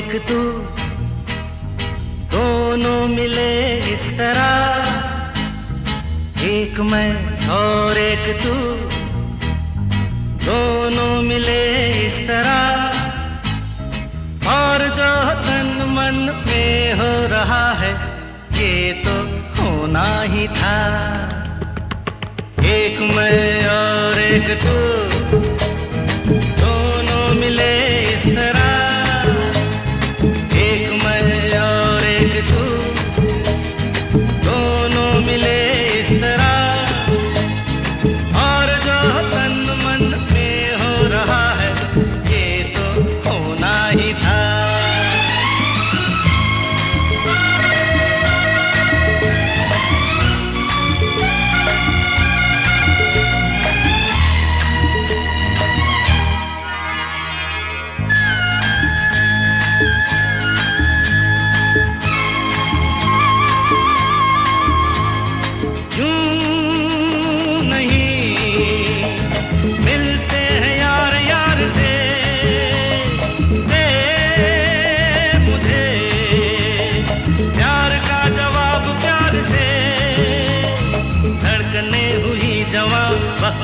एक तू। दोनों मिले इस तरह। एक मैं और एक तू। दोनों मिले इस तरह। और जो तन मन में हो रहा है, ये तो होना ही था। एक मैं और एक तू।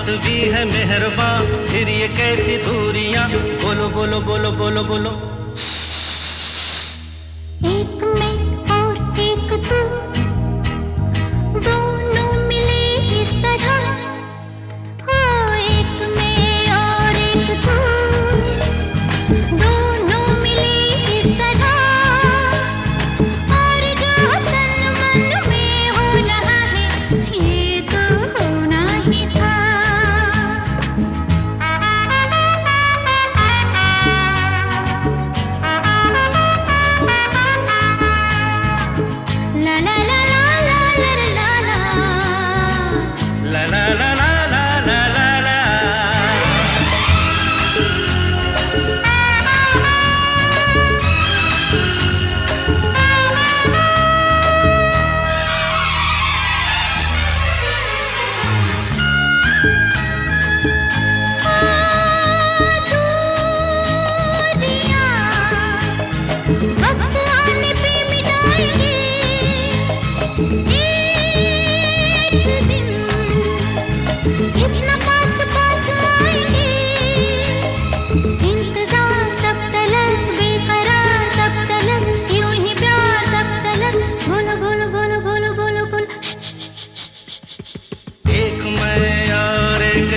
साथ भी है मेहरबान। फिर ये कैसी दूरियाँ? बोलो बोलो बोलो बोलो बोलो।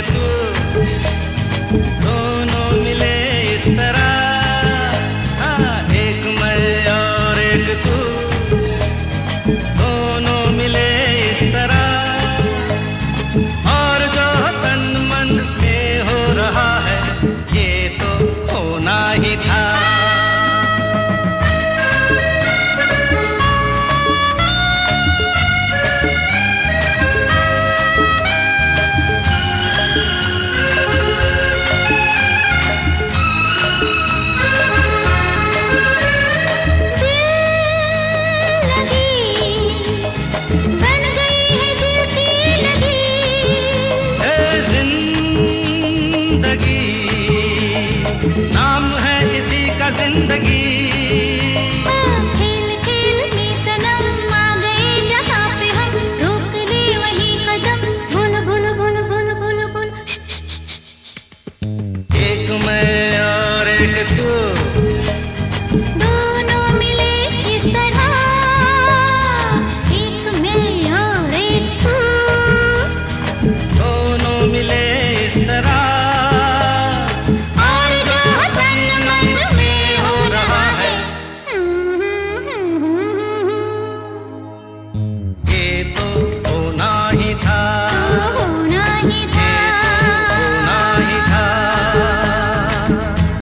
les. ज़िंदगी। नाम है किसी का ज़िंदगी।